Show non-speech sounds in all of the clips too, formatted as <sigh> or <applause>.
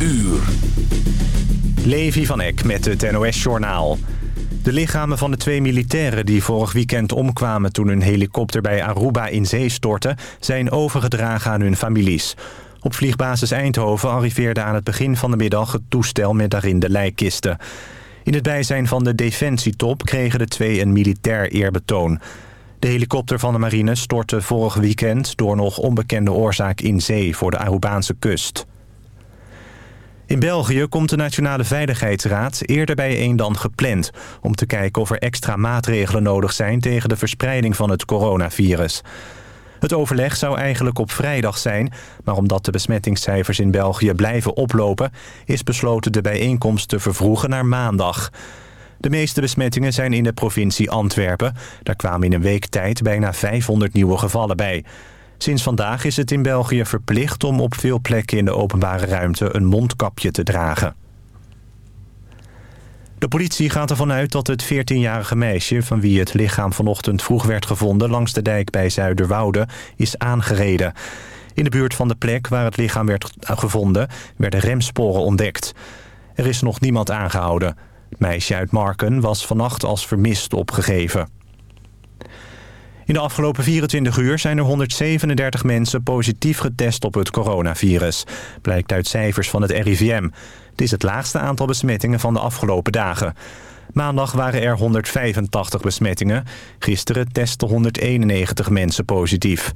uur. Levi van Eck met het NOS-journaal. De lichamen van de twee militairen die vorig weekend omkwamen... toen hun helikopter bij Aruba in zee stortte... zijn overgedragen aan hun families. Op vliegbasis Eindhoven arriveerde aan het begin van de middag... het toestel met daarin de lijkkisten. In het bijzijn van de defensietop kregen de twee een militair eerbetoon. De helikopter van de marine stortte vorig weekend... door nog onbekende oorzaak in zee voor de Arubaanse kust. In België komt de Nationale Veiligheidsraad eerder bijeen dan gepland... om te kijken of er extra maatregelen nodig zijn... tegen de verspreiding van het coronavirus. Het overleg zou eigenlijk op vrijdag zijn... maar omdat de besmettingscijfers in België blijven oplopen... is besloten de bijeenkomst te vervroegen naar maandag. De meeste besmettingen zijn in de provincie Antwerpen. Daar kwamen in een week tijd bijna 500 nieuwe gevallen bij... Sinds vandaag is het in België verplicht om op veel plekken in de openbare ruimte een mondkapje te dragen. De politie gaat ervan uit dat het 14-jarige meisje... van wie het lichaam vanochtend vroeg werd gevonden... langs de dijk bij Zuiderwoude, is aangereden. In de buurt van de plek waar het lichaam werd gevonden... werden remsporen ontdekt. Er is nog niemand aangehouden. Het meisje uit Marken was vannacht als vermist opgegeven. In de afgelopen 24 uur zijn er 137 mensen positief getest op het coronavirus. Blijkt uit cijfers van het RIVM. Het is het laagste aantal besmettingen van de afgelopen dagen. Maandag waren er 185 besmettingen. Gisteren testten 191 mensen positief.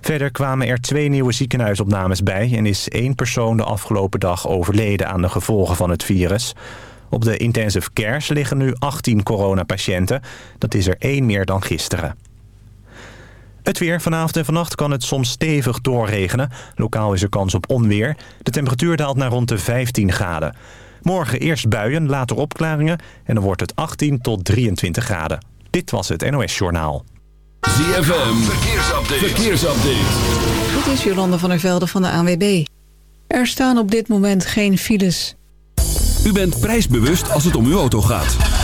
Verder kwamen er twee nieuwe ziekenhuisopnames bij... en is één persoon de afgelopen dag overleden aan de gevolgen van het virus. Op de intensive cares liggen nu 18 coronapatiënten. Dat is er één meer dan gisteren. Het weer. Vanavond en vannacht kan het soms stevig doorregenen. Lokaal is er kans op onweer. De temperatuur daalt naar rond de 15 graden. Morgen eerst buien, later opklaringen en dan wordt het 18 tot 23 graden. Dit was het NOS Journaal. ZFM. Verkeersupdate. Verkeersupdate. Dit is Jolande van der Velde van de ANWB. Er staan op dit moment geen files. U bent prijsbewust als het om uw auto gaat.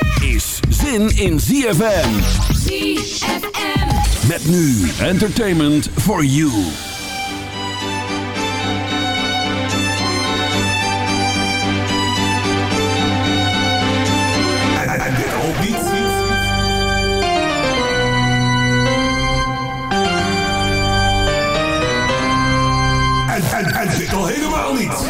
zin in ZFM. ZFM. Met nu entertainment for you. En. En, en, al helemaal niet.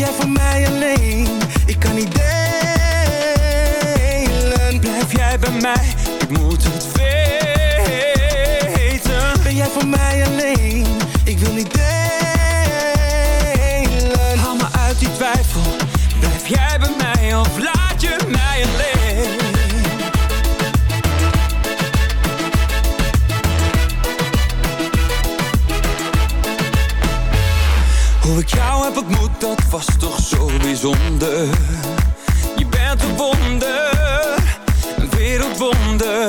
Jij voor mij alleen? Ik kan niet delen. Blijf jij bij mij, ik moet het weten. Ben jij voor mij alleen? Dat was toch zo bijzonder. Je bent een wonder, een wereldwonder.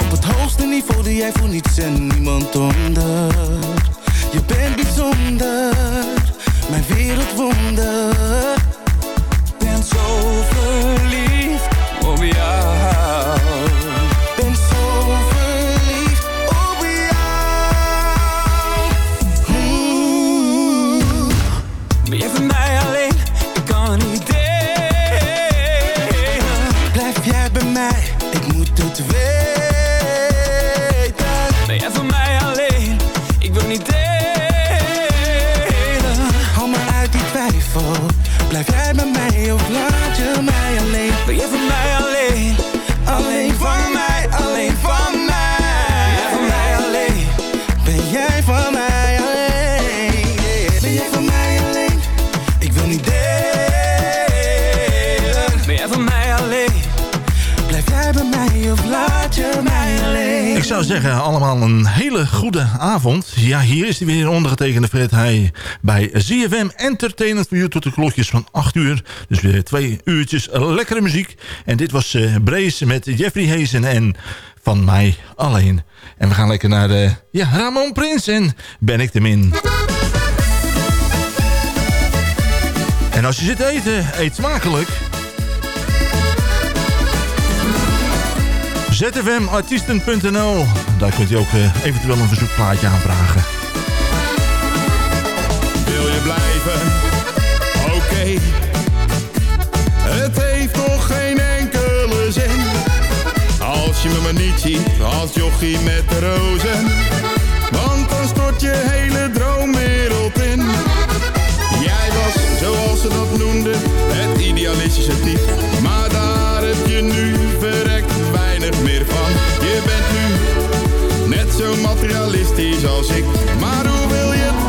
Op het hoogste niveau doe jij voor niets en niemand onder. Hele goede avond. Ja, hier is hij weer ondergetekende Fred Heij bij ZFM Entertainment voor u tot de klokjes van 8 uur. Dus weer twee uurtjes lekkere muziek. En dit was uh, Brace met Jeffrey Hazen en Van Mij Alleen. En we gaan lekker naar de, ja, Ramon Prins en Ben ik de Min. En als je zit te eten, eet smakelijk. zfmartiesten.nl Daar kunt u ook uh, eventueel een verzoekplaatje aanvragen. Wil je blijven? Oké. Het heeft nog geen enkele zin. Als je me maar niet ziet als jochie met de rozen. Want dan stort je hele droomwereld in. Jij was, zoals ze dat noemden, het idealistische type. Maar daar heb je nu verrekt weinig meer van. Zo materialistisch als ik. Maar hoe wil je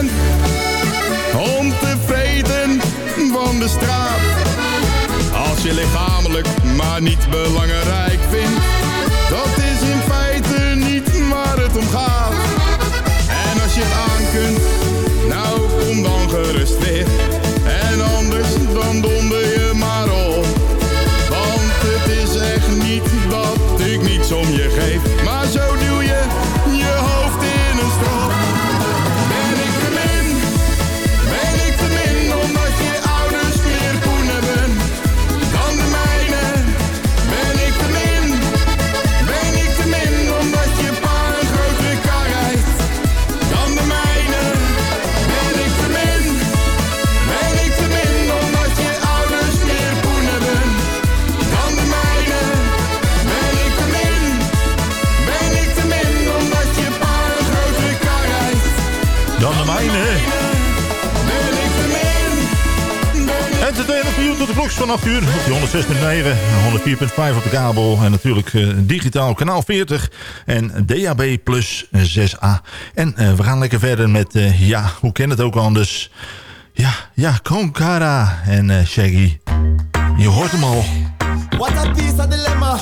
bent. Ontevreden van de straat. Als je lichamelijk maar niet belangrijk vindt. Dat is in feite niet waar het om gaat. En als je het aan kunt, nou kom dan gerust weer. Tot de klok van 8 uur. Op die 106.9, 104.5 op de kabel. En natuurlijk uh, digitaal kanaal 40. En DAB plus 6A. En uh, we gaan lekker verder met, uh, ja, hoe ken het ook anders? Ja, ja, Konkara en Shaggy. Je hoort hem al. What a piece of dilemma.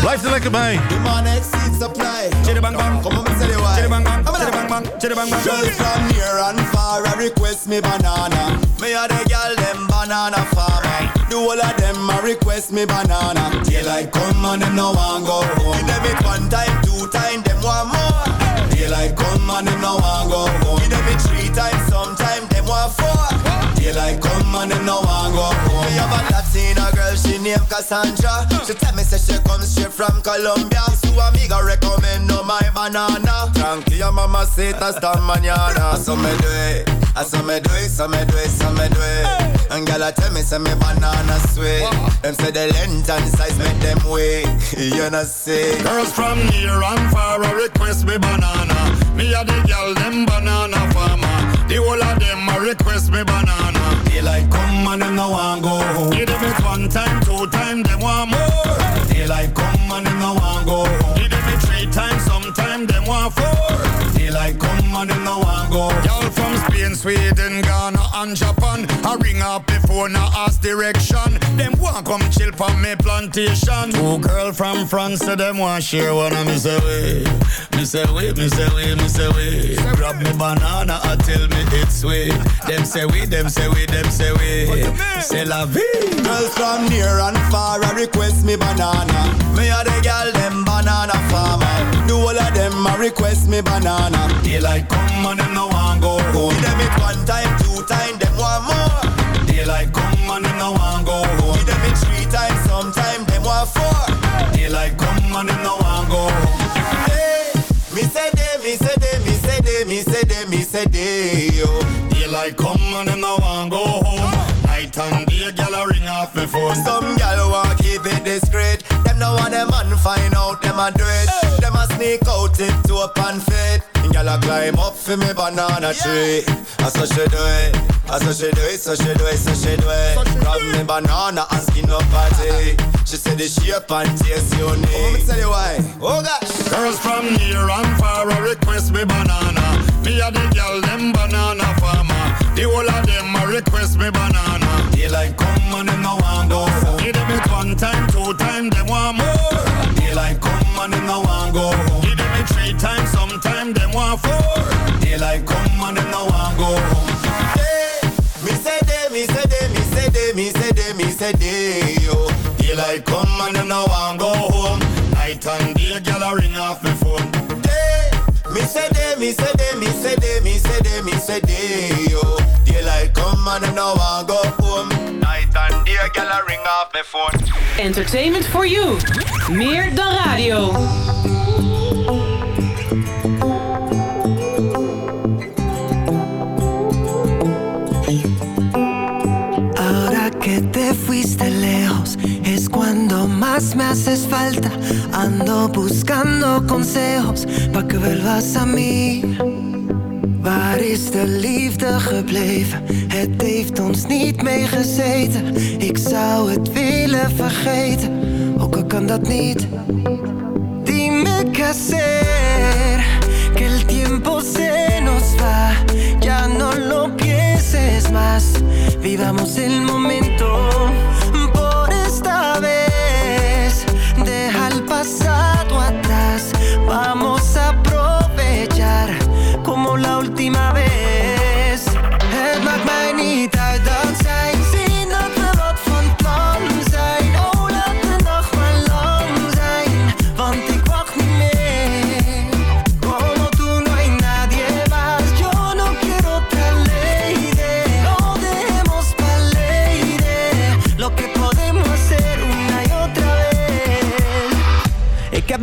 Blijf er lekker bij. Demand exceeds supply. Chitty-bang bang. Come on, tell you why. Chitty-bang bang. Chitty-bang bang. Chitty-bang bang. Girls from near and far, I request me banana. Me a the girl them banana farmer. Do all of them a request me banana. Daylight come and them no want go home. Give them it one time, two time, them want more. Daylight come and them no want go home. Give them it three times, sometime them want four. Daylight come and them no want go home. Me have a Latina girl, she named Cassandra. She tell me say she comes straight from Colombia. So amiga recommend no my banana. Tranquila mama sita esta mañana. So me do it, I so me do it, so me do it, so me do it. And girl tell me say me banana sweet. Them say the length and size make them wait. <laughs> You know see. Girls from near and far a request me banana. Me a the girl them banana farmer. The whole of them a request me banana. Daylight come and them no want go home. Give them it one time, two time, them want more. Daylight come and them no want go home. Give them it three times, sometime them want four. Daylight come and them no want go home. Spain, Sweden, Ghana and Japan. I ring up before now ask direction. Them want come chill from me plantation. Two girl from France, so them want share one of me say way. Me say way, me say way, me say way. Grab me banana I tell me it's sweet. Them say we, them say we, them say we. Say la vie. Girls from near and far I request me banana. Me a the girl them banana farmer. Do all of them a request me banana. Daylight come and them want go home. Give them it one time, two time, them want more. Daylight come and them no want go home. Give them it three times, sometime them want four. Daylight come and them no want go home. Hey, me say they, me say they, me say they, me say they, me say they, yo. Daylight come and them no want go home. Night and day, gyal a ring off me phone. Some gyal want keep it discreet. Them no want them man find out them a do it. Them a sneak out it to up and fit. Gyal a climb up for me banana tree. I so she do it. I so she do it, so she do it, so she do it. Grab me banana and skin up party. She said the shape and taste unique. Oh, me tell you why. Oh gosh. Girls from near and far a request me banana. Me a the girl them banana farmer. The whole of them a request me banana. Daylight come and them no want go. Give them it one time, two time, them want more. Daylight come and them no want go times, sometime them want four. Daylight come and them no want go home. Hey, me say they, me say they, me say they, me say they, me say they, yo. Daylight come and them no want go home. Night and day, gyal a ring off me phone. Hey, me say they, me say they, me say they, me say they, me say they, yo. Daylight come and them no want go home. Night and day, gyal a ring. Entertainment for you. Meer dan radio. Que te fuiste lejos es cuando más me haces falta. Ando buscando consejos pa' que vuelvas a mí. Waar is de liefde gebleven? Het heeft ons niet meegezeten. Ik zou het willen vergeten, ook al kan dat niet. Dime qué hacer, que el tiempo se nos va. más, vivamos el momento.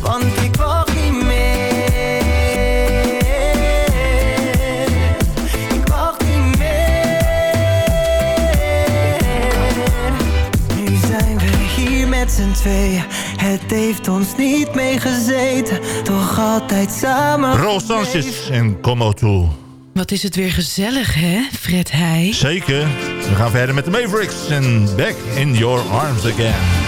Want ik wacht niet meer. Ik wacht niet meer. Nu zijn we hier met z'n tweeën. Het heeft ons niet meegezeten. Toch altijd samen. Roel Sanchez en Como Toe. Wat is het weer gezellig, hè, Fred Heij? Zeker. We gaan verder met de Mavericks en Back in Your Arms Again.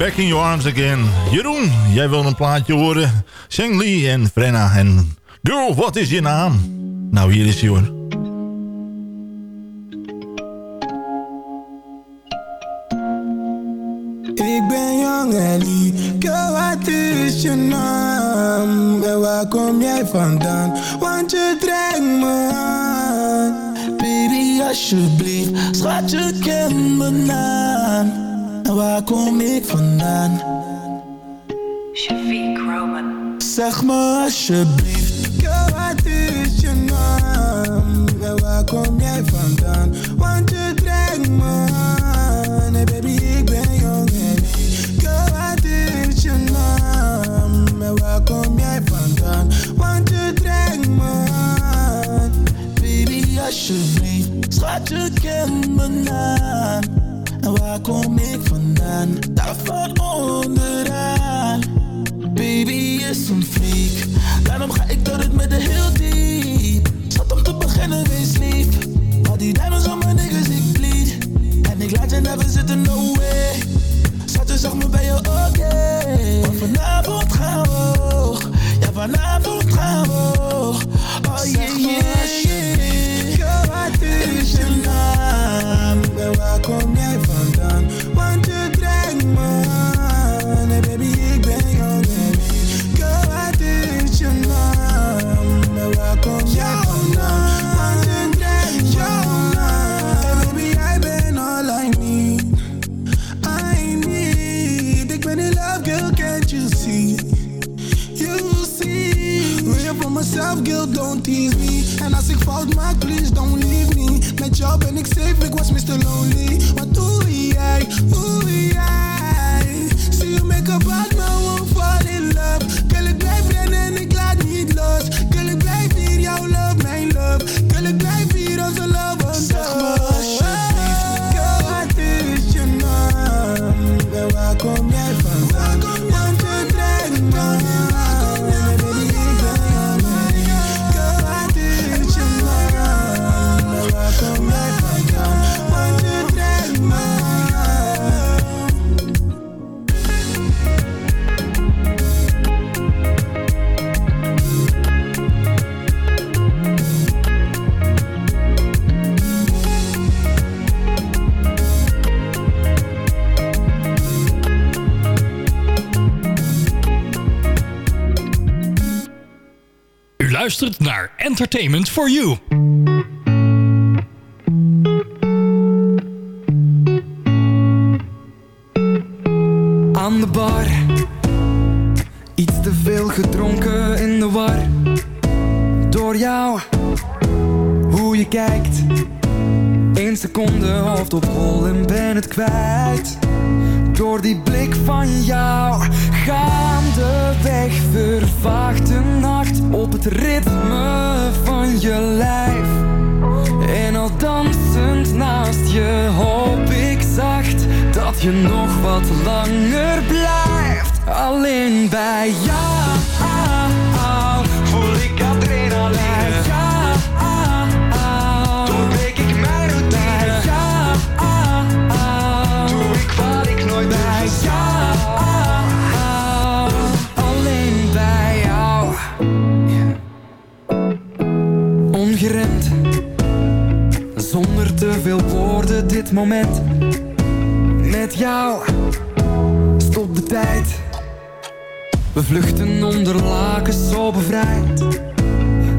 Back in Your Arms Again. Jeroen, jij wil een plaatje horen. Sheng Li en Frenna en Girl, wat is je naam? Nou, hier is hij hoor. Ik ben jong Ellie, girl wat is je naam? En waar kom jij vandaan? Want je trekt me aan Baby alsjeblieft, schat je kent naam En waar kom ik vandaan? Shafiq Roman. Zeg me alsjeblieft, girl, wat is je naam? En waar kom jij vandaan? Want je trekt me aan. Hey baby, ik ben jong en. Girl, wat is je naam? En waar kom jij vandaan? Want je trekt me aan. Baby, alsjeblieft, schat je kent mijn naam. En waar kom ik vandaan? Daar van onderaan. Baby is een freak. Daarom ga ik door het met de heel diep. Zat om te beginnen, wees lief. Al die diamonds op mijn niggas, ik bleed. En ik laat je never zitten, no way. Zat je zag me bij je, oké. Want vanavond gaan we hoog. Ja, vanavond gaan we hoog. Oh yeah, yeah, yeah. wat is je naam? En waar kom jij Entertainment for You. Aan de bar. Iets te veel gedronken in de war. Door jou. Hoe je kijkt. Eén seconde hoofd op hol en ben het kwijt. Door die blik van jou. Gaandeweg vervaagt de nacht Op het ritme van je lijf. En al dansend naast je hoop ik zacht Dat je nog wat langer blijft. Alleen bij jou moment Met jou. Stop de tijd. We vluchten onder lakens zo bevrijd.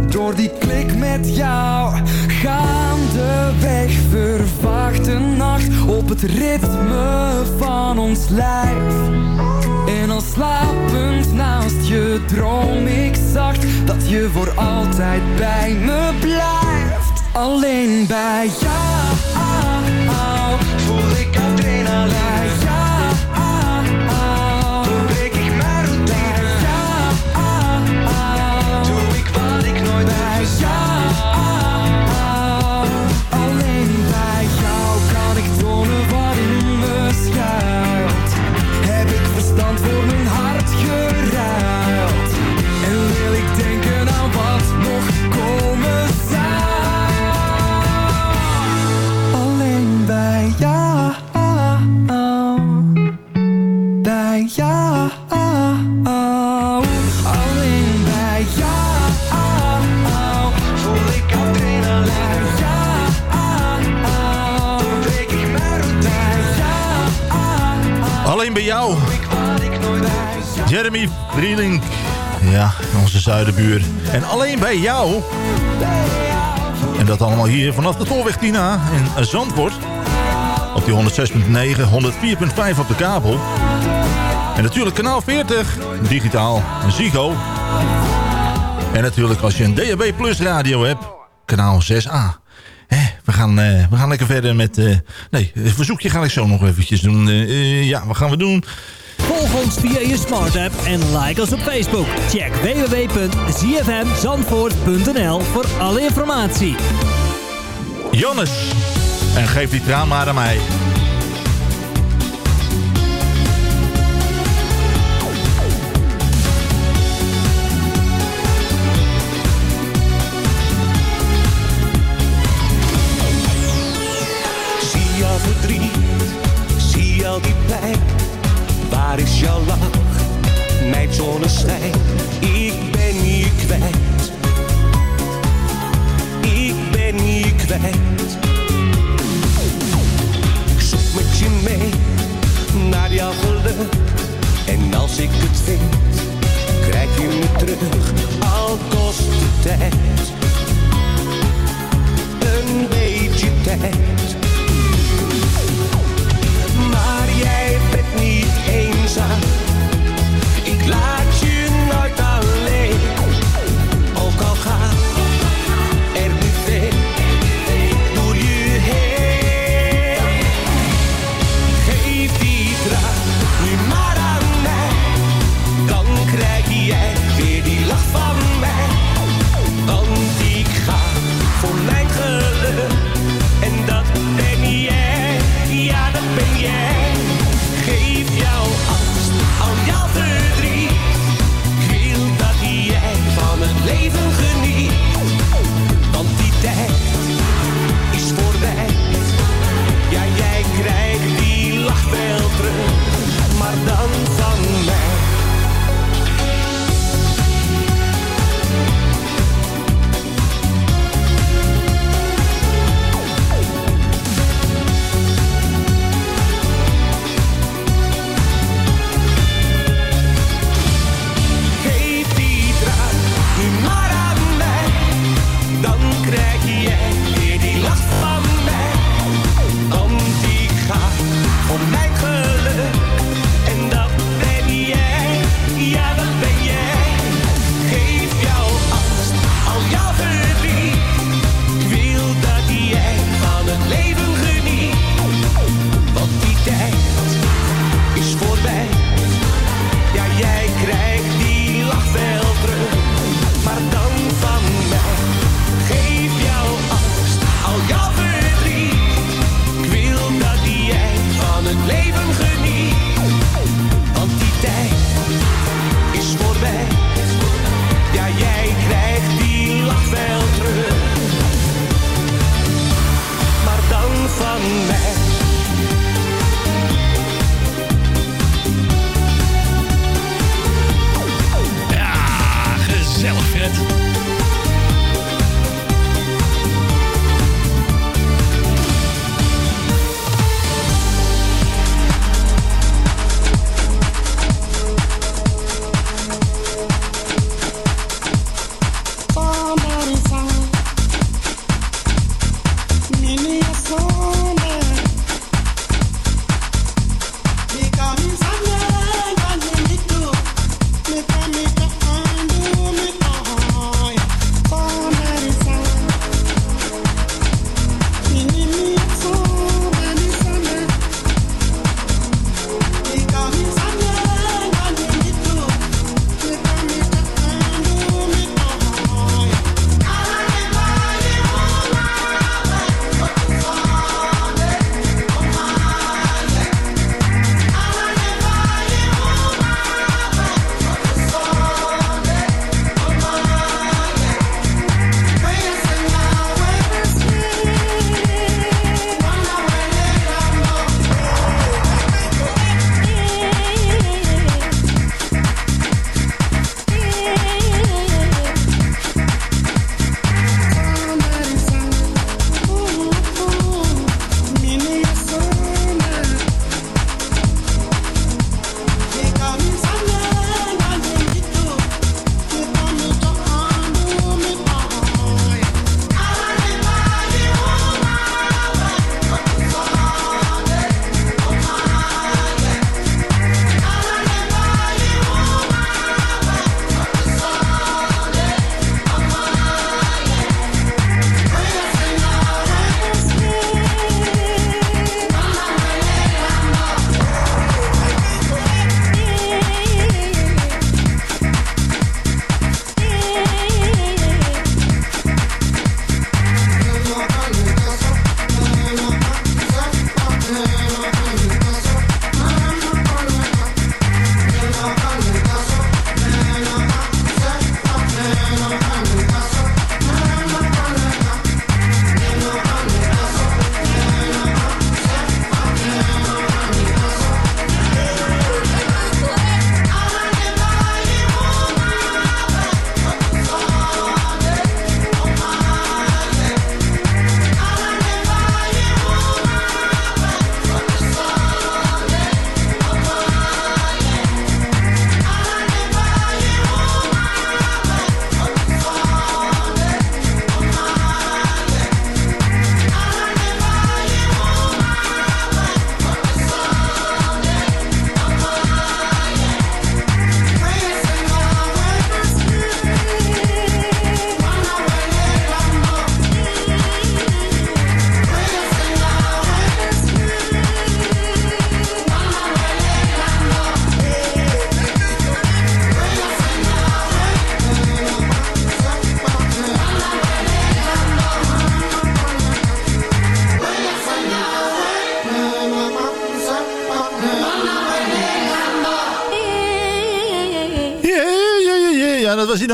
Door die klik met jou Gaandeweg vervaagt de nacht Op het ritme van ons lijf. En al slapend naast je droom ik zacht Dat je voor altijd bij me blijft Alleen bij jou. Voel ik adrenaline Jeremy Vrielink. Ja, onze zuidenbuur. En alleen bij jou. En dat allemaal hier vanaf de Tolweg Tina in Zandvoort. Op die u 106.9, 104.5 op de kabel. En natuurlijk kanaal 40, digitaal, Zigo. En natuurlijk als je een DAB Plus radio hebt, kanaal 6A. Hè, we, gaan, eh, we gaan lekker verder met... eh, nee, een verzoekje ga ik zo nog eventjes doen. Eh, ja, wat gaan we doen? Volg ons via je smart app en like ons op Facebook. Check www.zfmzandvoort.nl voor alle informatie. Jannes. En geef die traan maar aan mij. Waar is jouw lach, mijn zonneschijn? Ik ben je kwijt. Ik ben je kwijt. Ik zoek met je mee naar jouw geluk. En als ik het vind, krijg je me terug. Al kost de tijd. Een beetje tijd. Maar jij bent niet Ik laat je nooit alleen. Ook al gaat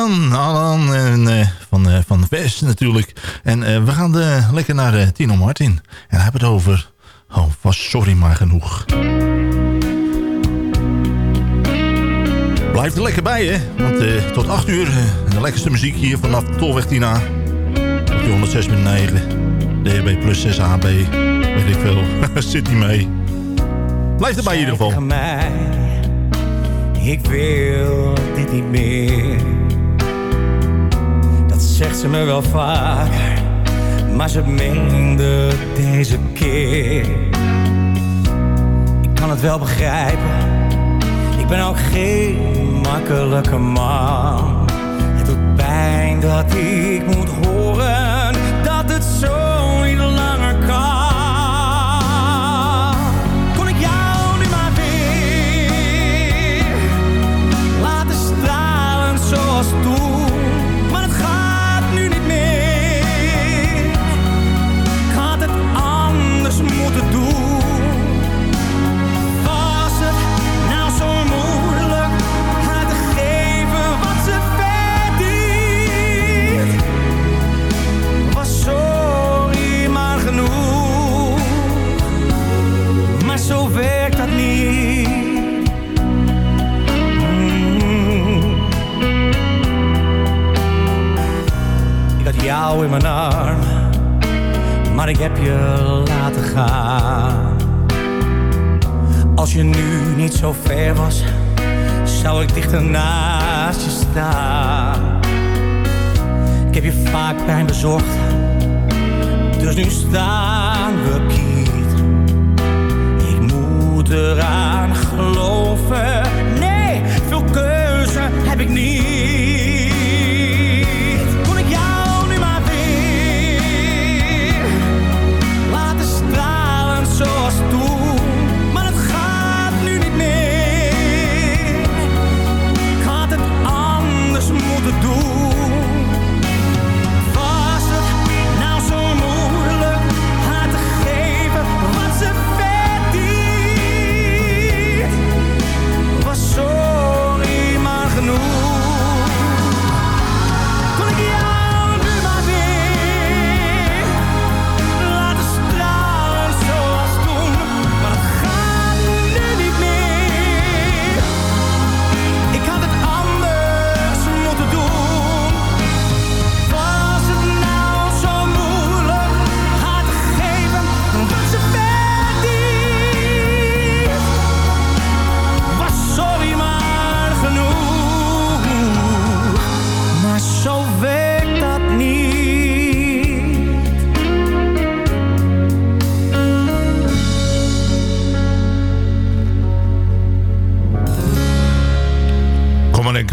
Alan en, eh, van, eh, van West natuurlijk. En eh, we gaan lekker naar Tino Martin. En hebben het over... Oh, was sorry maar genoeg. Blijf er lekker bij, hè. Want tot 8 uur de lekkerste muziek hier vanaf Tolweg Tina. Op die 106.9. DHB plus 6 AB. Weet ik veel. <laughs> Zit niet mee. Blijf erbij in ieder geval. Ik wil dit niet meer. Zegt ze me wel vaker, maar ze meende deze keer. Ik kan het wel begrijpen, ik ben ook geen makkelijke man. Het doet pijn dat ik moet horen dat het zo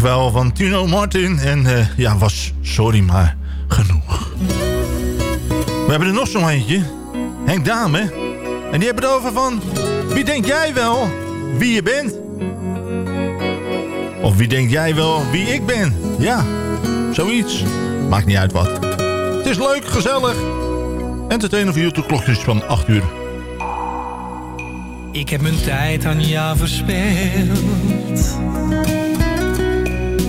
wel van Tino Martin. En eh, ja, was sorry maar genoeg. We hebben er nog zo'n eentje. Henk Dame. En die hebben het over van... Wie denk jij wel wie je bent? Of wie denk jij wel wie ik ben? Ja, zoiets. Maakt niet uit wat. Het is leuk, gezellig. Entertainer voor YouTube klokjes van 8 uur. Ik heb mijn tijd aan jou verspeeld.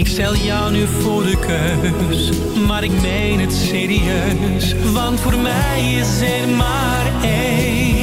Ik stel jou nu voor de keus, maar ik meen het serieus. Want voor mij is er maar één.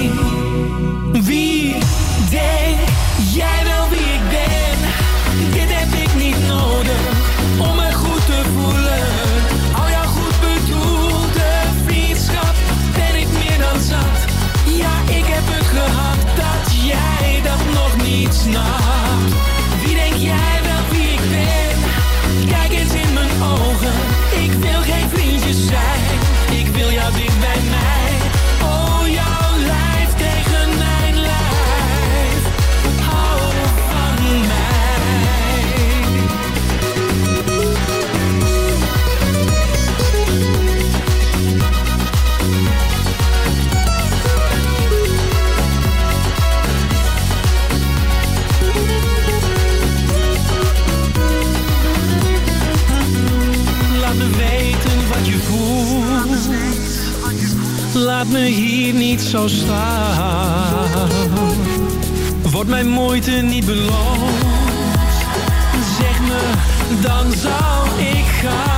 jou. Wordt mijn moeite niet beloond? Zeg me, dan zou ik gaan.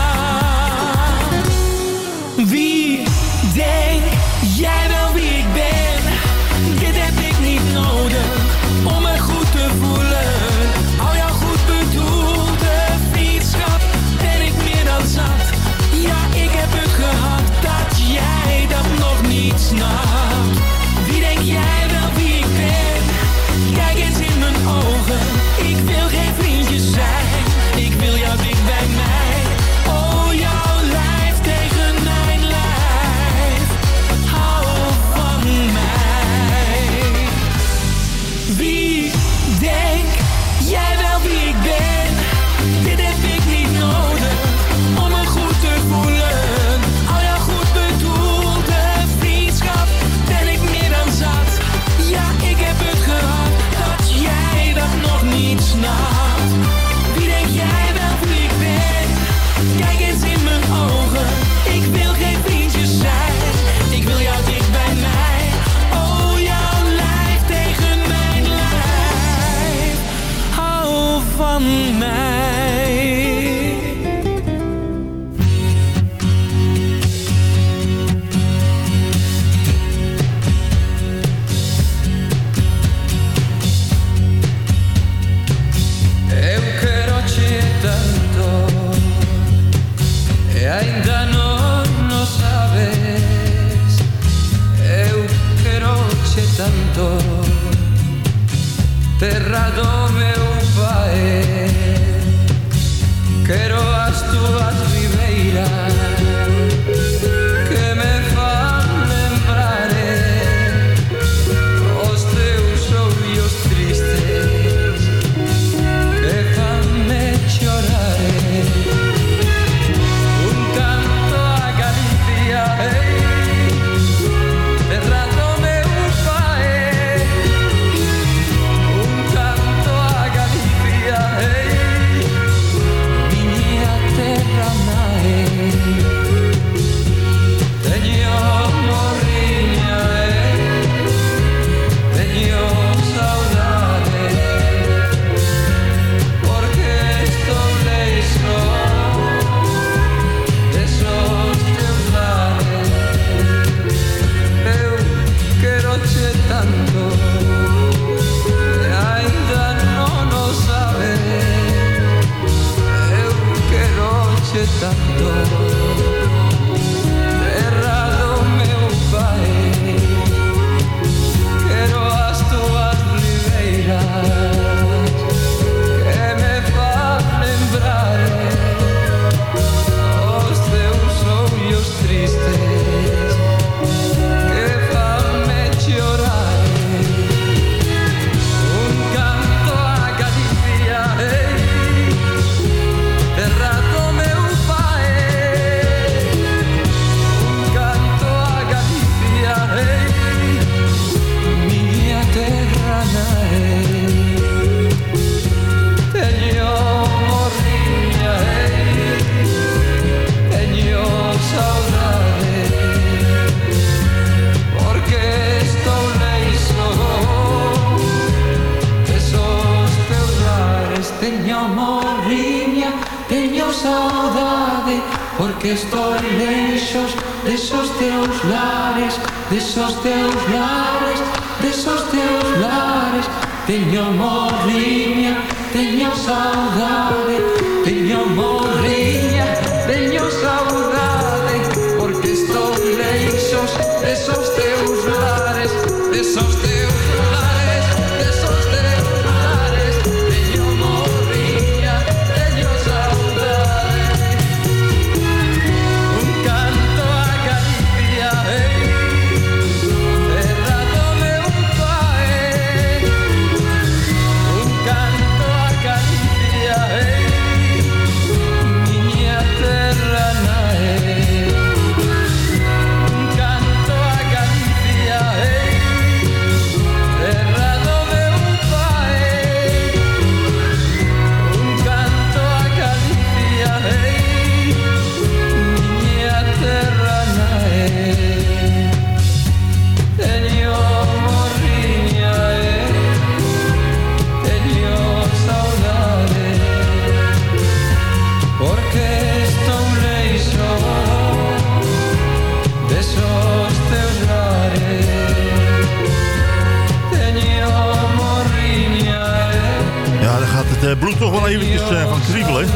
het eh, bloed toch wel eventjes eh, van kriebelen.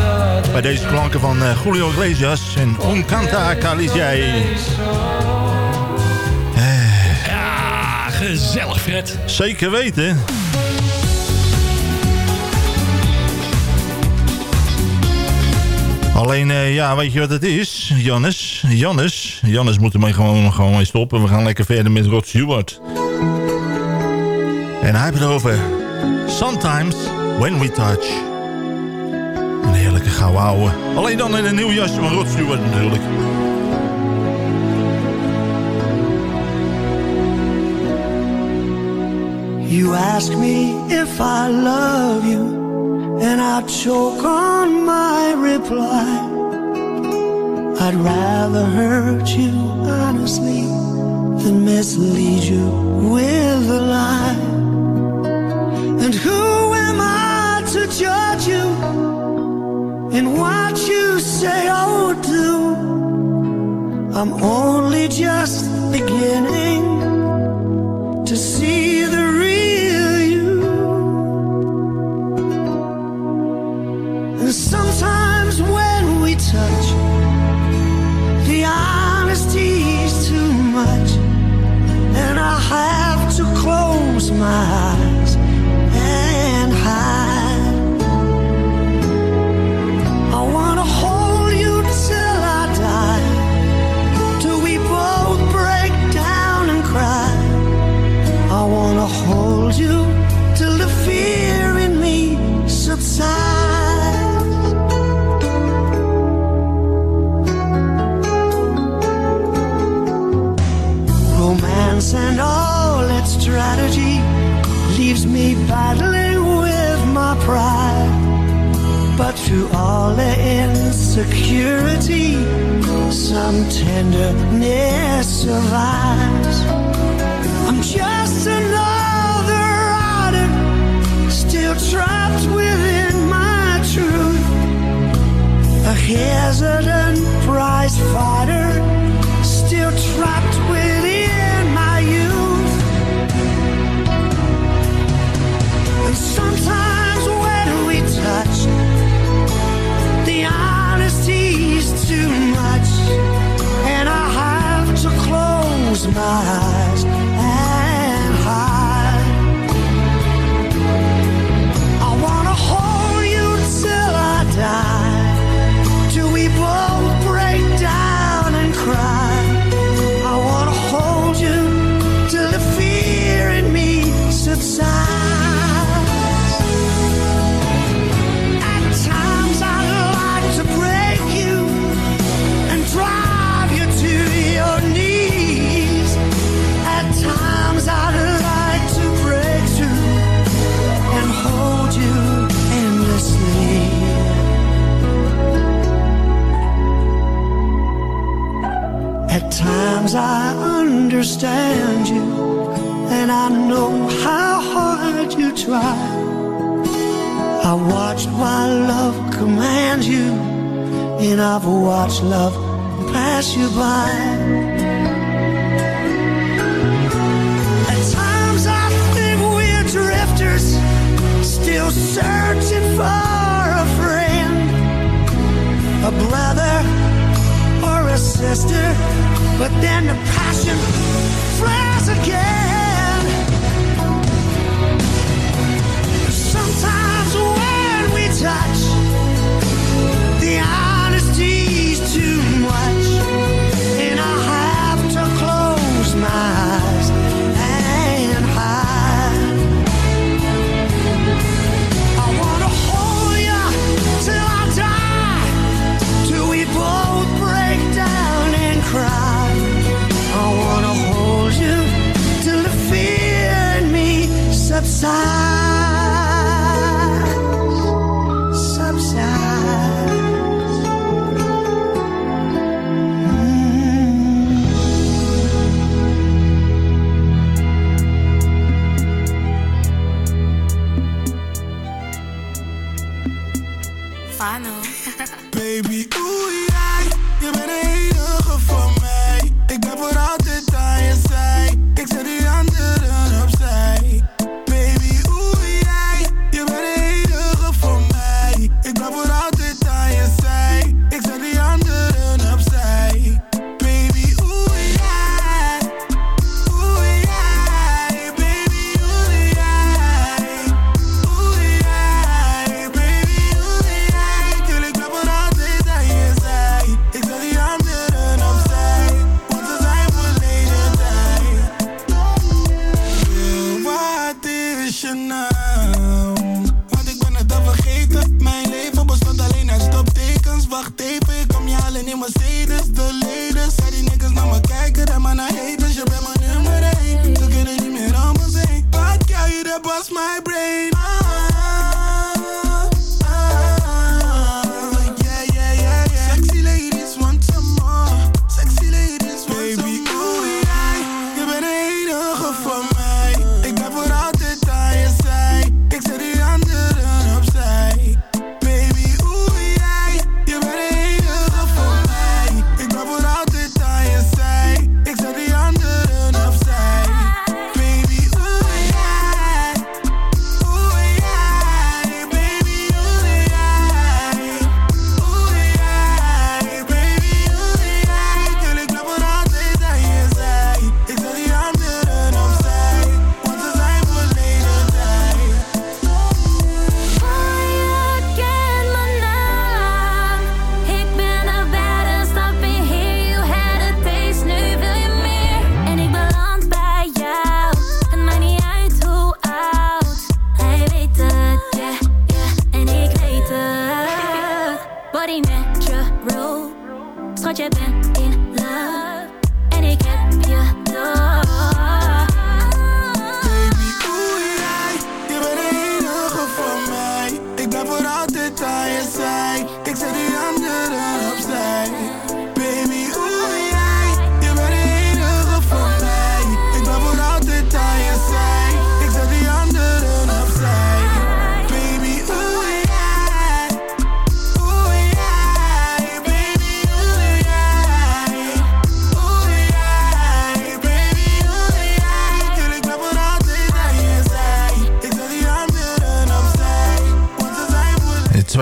Bij deze klanken van uh, Julio Iglesias en Uncanta, Canta ja, gezellig Fred. Zeker weten. Alleen, ja, weet je wat het is? Jannes, Jannes, Jannes moet ermee gewoon, gewoon mee stoppen. We gaan lekker verder met Rod Stewart. En hij heeft het over... Sometimes... When We Touch. Een heerlijke gouden. Alleen dan in een nieuw jasje van Rod natuurlijk. You ask me if I love you And I choke on my reply I'd rather hurt you honestly Than mislead you with a lie And what you say or do. I'm only just beginning.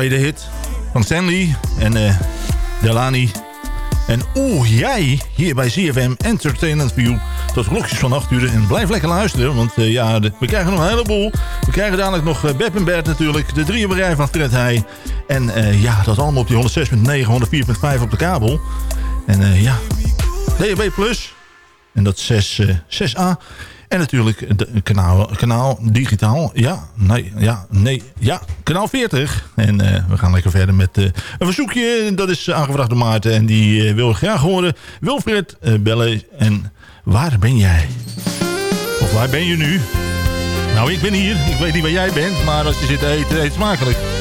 tweede hit van Stanley en eh, uh, Delani. En oeh, jij hier bij ZFM Entertainment View tot klokjes van 8 uur. En blijf lekker luisteren, want eh, ja, we krijgen nog een heleboel. We krijgen dadelijk nog uh, en Bert natuurlijk, de drieënberij van Fred Heij. En ja, dat allemaal op die 106.9, 104.5 op de kabel. En ja, DHB Plus. En dat 6, 6A. En natuurlijk de kanaal, kanaal digitaal. Ja, nee, ja, nee, ja. Kanaal 40. En eh, we gaan lekker verder met eh, een verzoekje. Dat is aangevraagd door Maarten. En die eh, wil graag horen. Wilfred, bellen. En waar ben jij? Of waar ben je nu? Nou, ik ben hier. Ik weet niet waar jij bent. Maar als je zit te eten, eet smakelijk.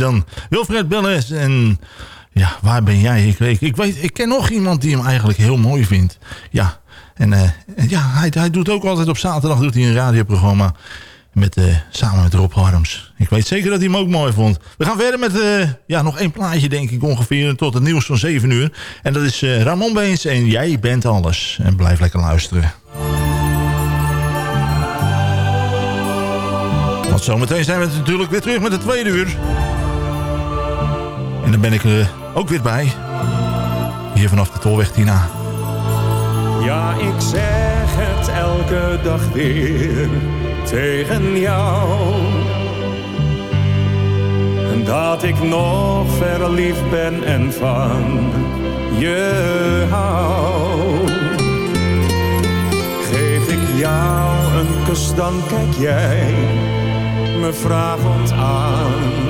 Dan. Wilfred Belles en ja, waar ben jij? Ik, weet- ik, weet, ik ken nog iemand die hem eigenlijk heel mooi vindt. Ja, en eh, ja, hij, hij doet ook altijd op zaterdag doet hij een radioprogramma met, eh, samen met Rob Harms. Ik weet zeker dat hij hem ook mooi vond. We gaan verder met eh, ja, nog één plaatje denk ik ongeveer tot het nieuws van 7 uur. En dat is Ramon Beens en Jij bent alles. En blijf lekker luisteren. Want zometeen zijn we natuurlijk weer terug met de tweede uur. En dan ben ik er ook weer bij. Hier vanaf de Tolweg Tina. Ja, ik zeg het elke dag weer tegen jou. Dat ik nog verliefd ben en van je hou. Geef ik jou een kus, dan kijk jij me vragend aan.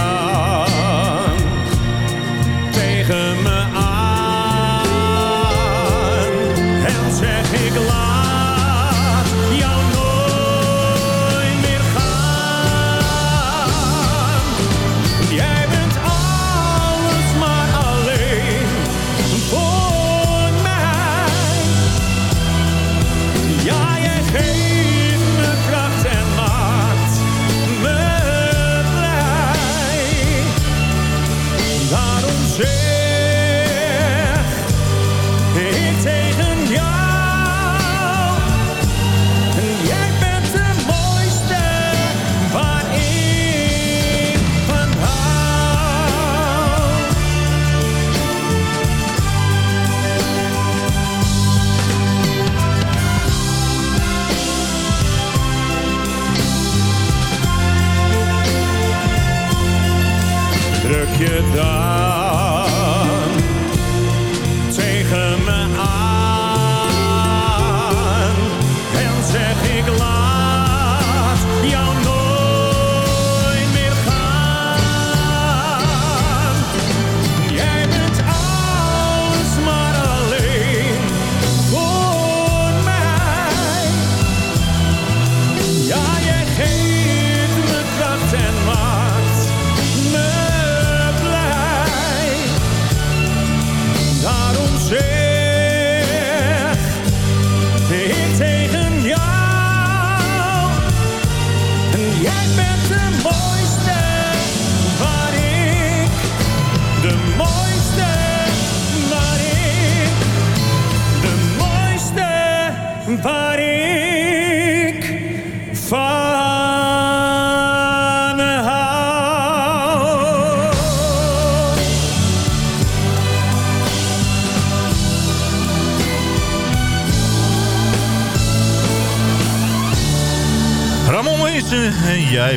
je dan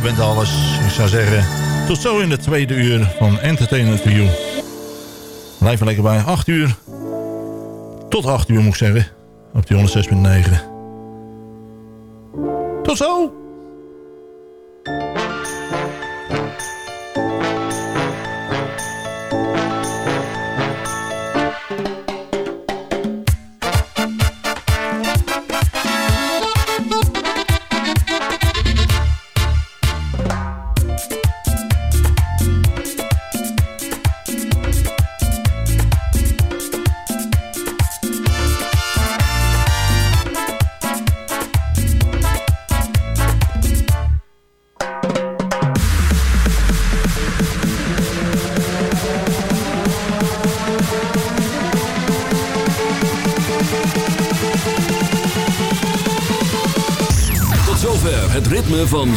bent alles. Ik zou zeggen, Tot zo in de tweede uur van Entertainment for You. Blijf er lekker bij. 8 uur. Tot 8 uur moet ik zeggen. Op die 106.9. Tot zo!